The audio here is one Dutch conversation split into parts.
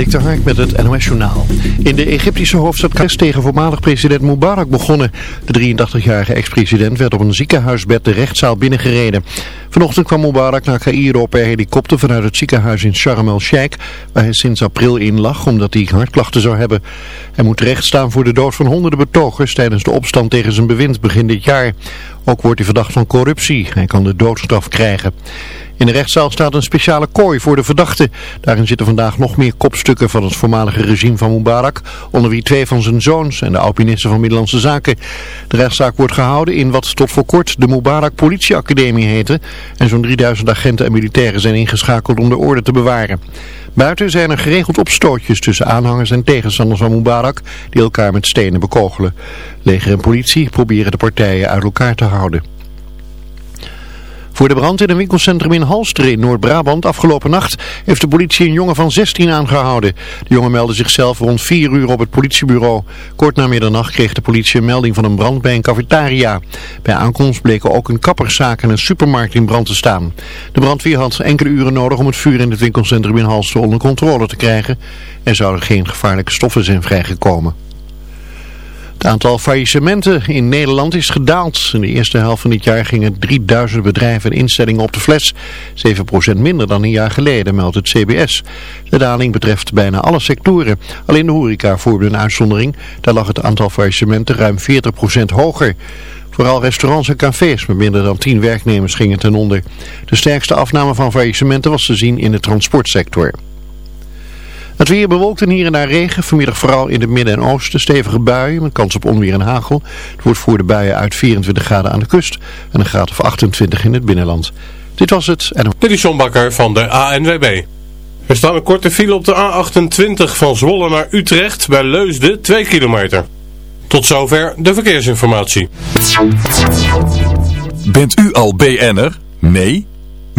Dik Hark met het NOS Journaal. In de Egyptische hoofdstad Cairo tegen voormalig president Mubarak begonnen. De 83-jarige ex-president werd op een ziekenhuisbed de rechtszaal binnengereden. Vanochtend kwam Mubarak naar Cairo per helikopter vanuit het ziekenhuis in Sharm el-Sheikh, waar hij sinds april in lag omdat hij hartklachten zou hebben. Hij moet rechtstaan voor de dood van honderden betogers tijdens de opstand tegen zijn bewind begin dit jaar. Ook wordt hij verdacht van corruptie. Hij kan de doodstraf krijgen. In de rechtszaal staat een speciale kooi voor de verdachten. Daarin zitten vandaag nog meer kopstukken van het voormalige regime van Mubarak, onder wie twee van zijn zoons en de oud-minister van Middellandse Zaken. De rechtszaak wordt gehouden in wat tot voor kort de Mubarak Politieacademie heette en zo'n 3000 agenten en militairen zijn ingeschakeld om de orde te bewaren. Buiten zijn er geregeld opstootjes tussen aanhangers en tegenstanders van Mubarak die elkaar met stenen bekogelen. Leger en politie proberen de partijen uit elkaar te houden. Voor de brand in een winkelcentrum in Halster in Noord-Brabant afgelopen nacht heeft de politie een jongen van 16 aangehouden. De jongen meldde zichzelf rond 4 uur op het politiebureau. Kort na middernacht kreeg de politie een melding van een brand bij een cafetaria. Bij aankomst bleken ook een kapperszaak en een supermarkt in brand te staan. De brandweer had enkele uren nodig om het vuur in het winkelcentrum in Halster onder controle te krijgen. Er zouden geen gevaarlijke stoffen zijn vrijgekomen. Het aantal faillissementen in Nederland is gedaald. In de eerste helft van dit jaar gingen 3000 bedrijven en instellingen op de fles. 7% minder dan een jaar geleden, meldt het CBS. De daling betreft bijna alle sectoren. Alleen de horeca voerde een uitzondering. Daar lag het aantal faillissementen ruim 40% hoger. Vooral restaurants en cafés met minder dan 10 werknemers gingen ten onder. De sterkste afname van faillissementen was te zien in de transportsector. Het weer bewolkt en hier en daar regen. Vanmiddag vooral in het midden en oosten stevige buien met kans op onweer en hagel. Het wordt voor de buien uit 24 graden aan de kust en een graad of 28 in het binnenland. Dit was het. En... Dit is John van de ANWB. Er staat een korte file op de A28 van Zwolle naar Utrecht bij Leusden 2 kilometer. Tot zover de verkeersinformatie. Bent u al BN'er? Nee?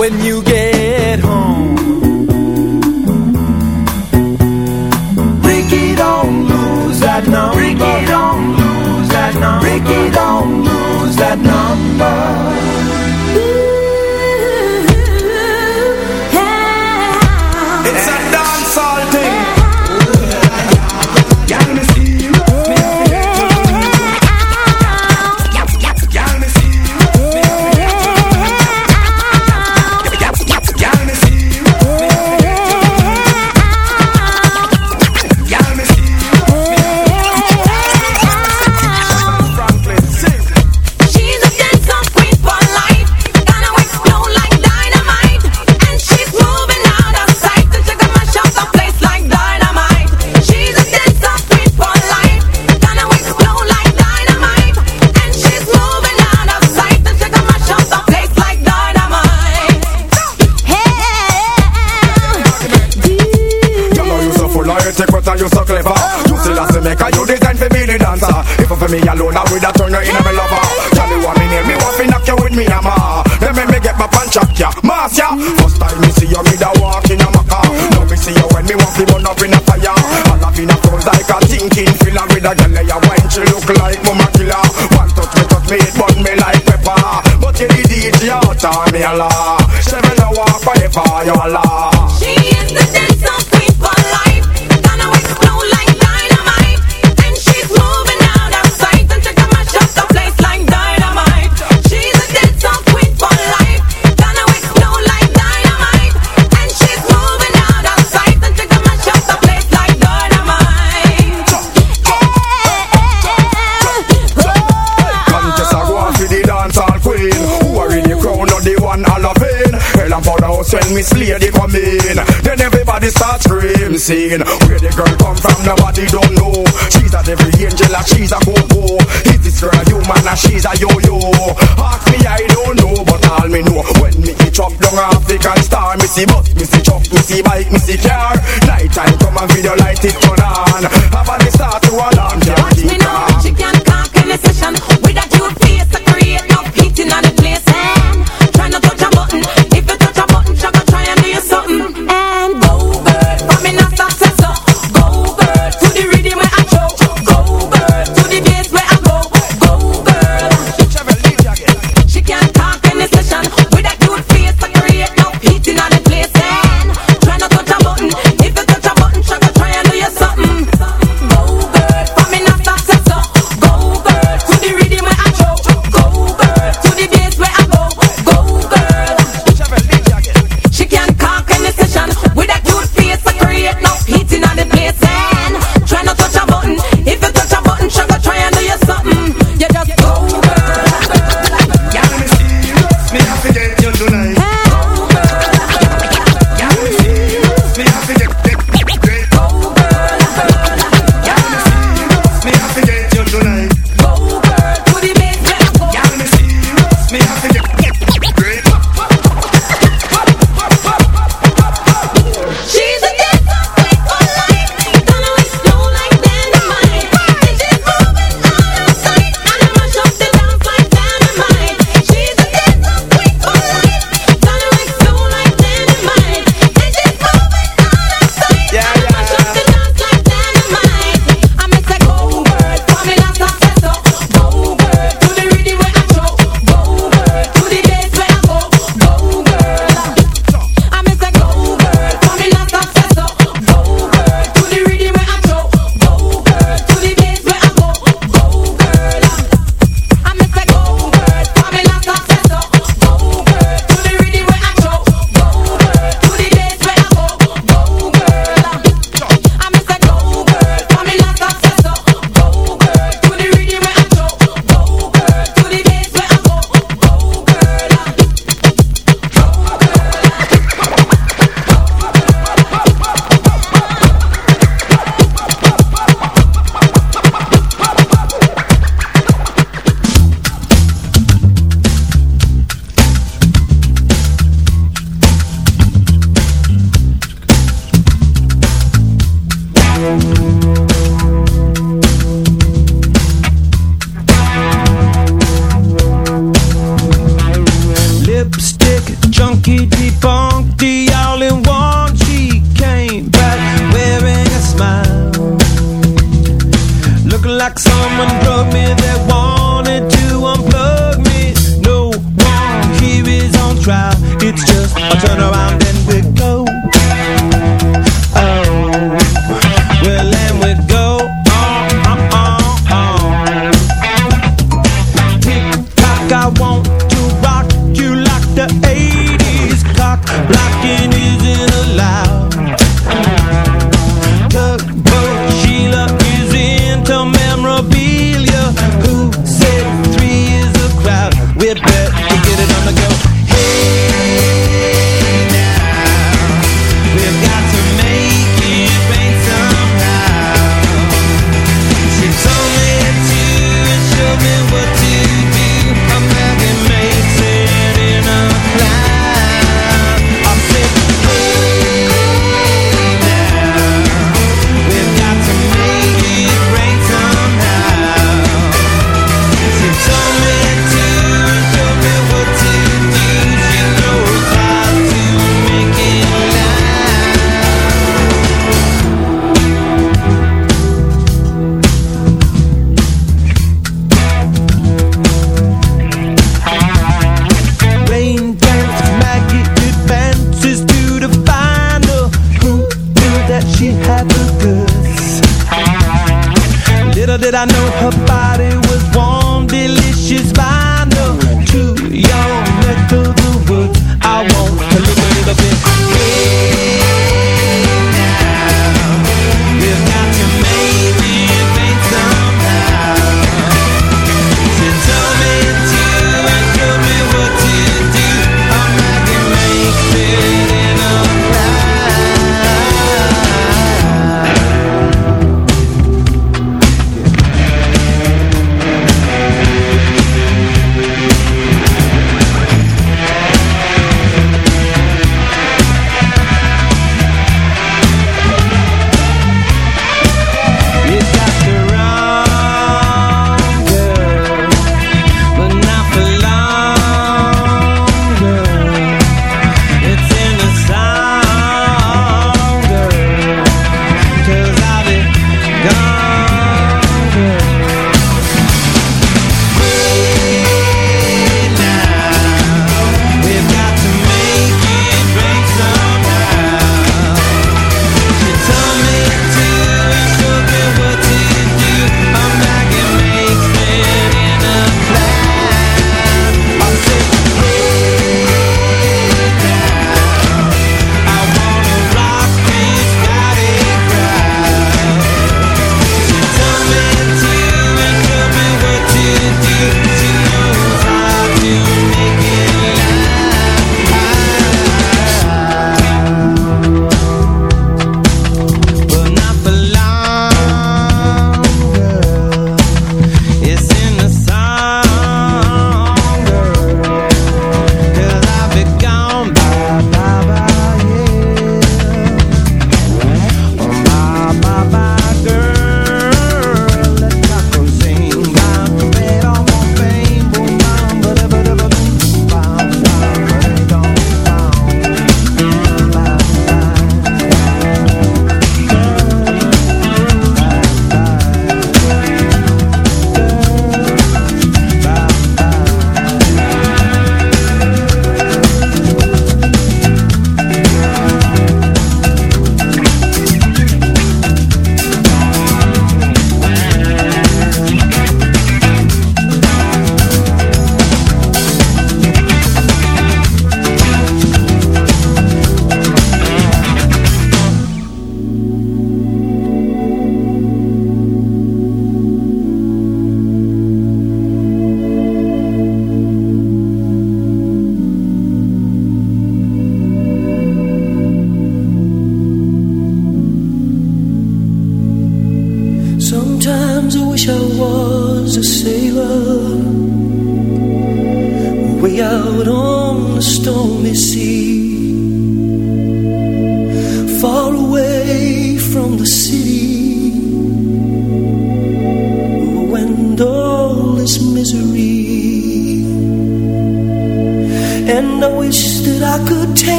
When you insane. Where the girl come from, nobody don't know. She's a every angel, and she's a go-go. Is this girl human, and she's a yo-yo? Ask me, I don't know, but all me know. When me chop down African star, me see bus, me see truck, me see bike, me see car. Night time come and video light it turn on. Have a start to alarm, can't keep on.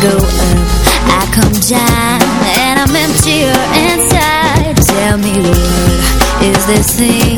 go up, I come down And I'm emptier inside. Tell me what is this thing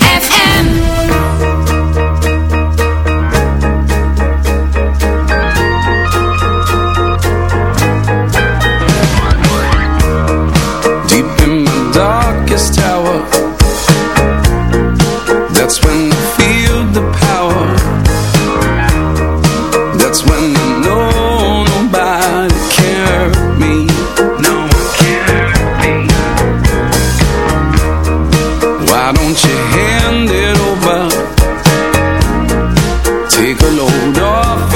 Ik a load off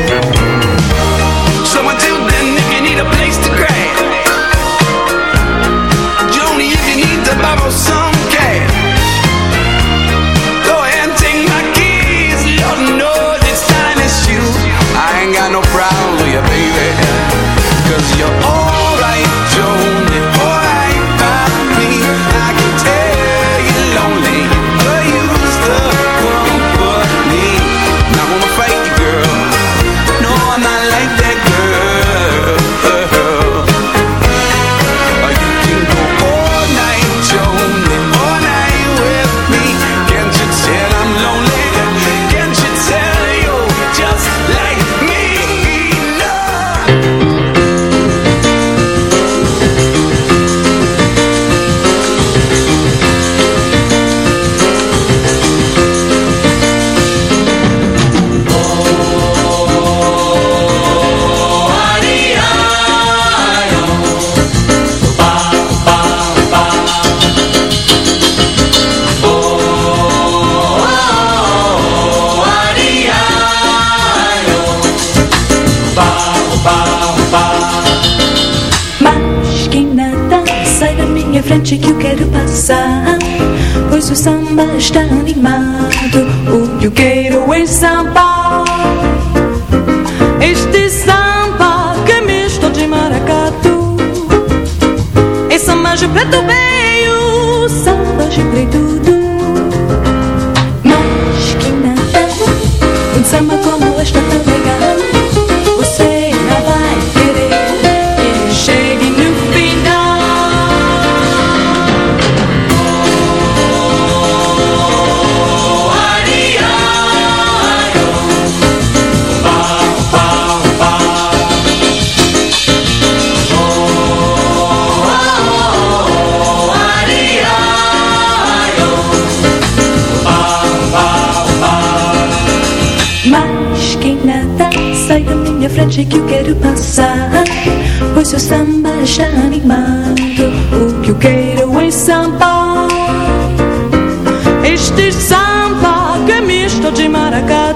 Frente que eu quero passar. Pois o samba está animado. O que eu quero é samba. Este samba que é misto de maracatu. É samba de preto frente que eu quero passar. Pois o samba está animado. O que eu quero é samba. Este samba que é misto de maracatu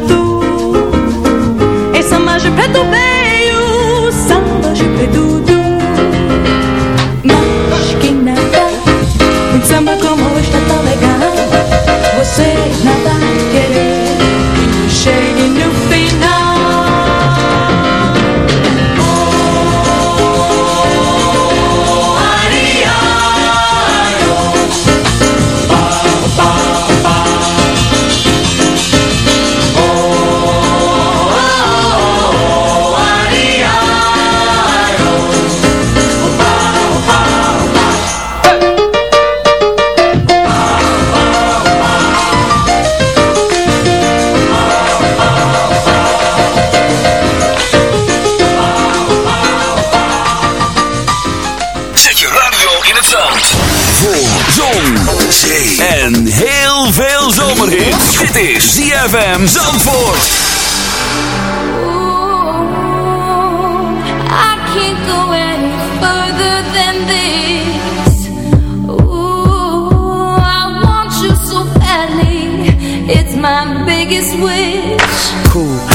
Dit is ZFM Zandvoort. I can't go any further than this. Ooh, I want you so badly. It's my biggest wish. cool.